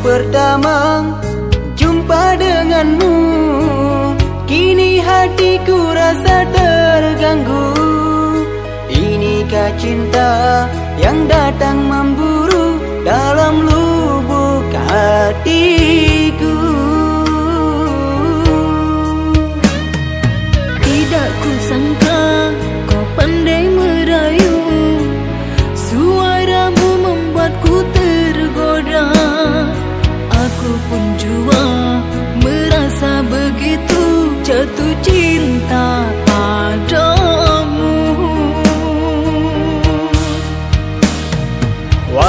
pertama jumpa denganmu. Kini hatiku rasa terganggu. Inikah cinta yang datang memburu Dalam lubuk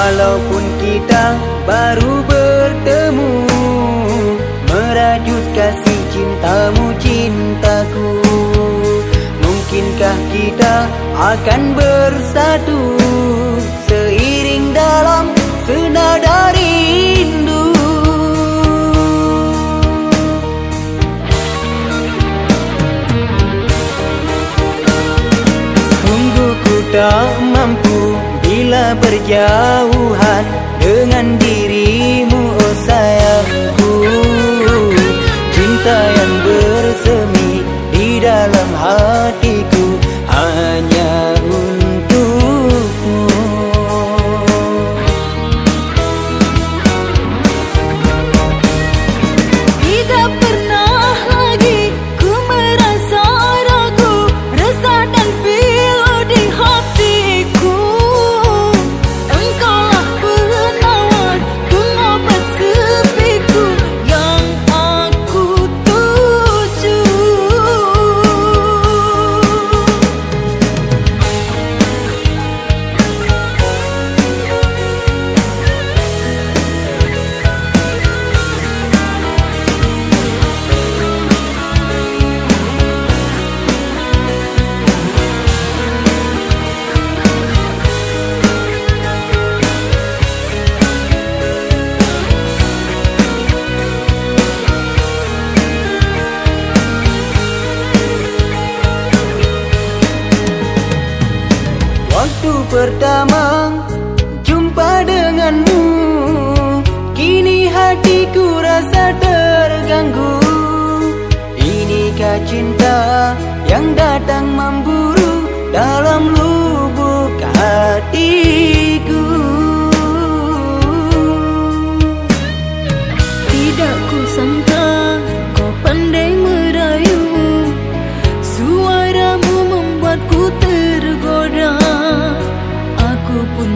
Walaupun kita baru bertemu Merajut kasih cintamu cintaku Mungkinkah kita akan bersatu Seiring dalam senada rindu tak mampu bila berjauhan dengan dirimu pertama jumpa denganmu Kini hatiku rasa terganggu. Inikah cinta yang datang memburu Dalam lubuk hatiku? Tidak ku sangka kau pandai merayu. Suaramu membuatku tergoda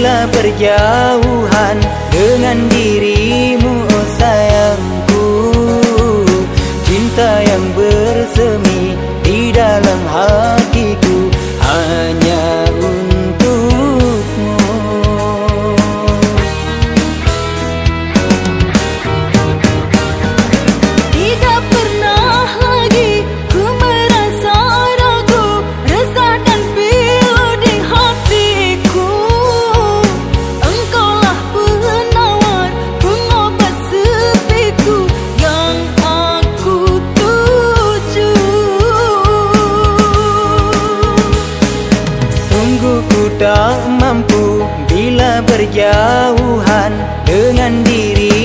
bila berjauhan dengan dirimu Sungguh ku tak mampu bila berjauhan dengan dirimu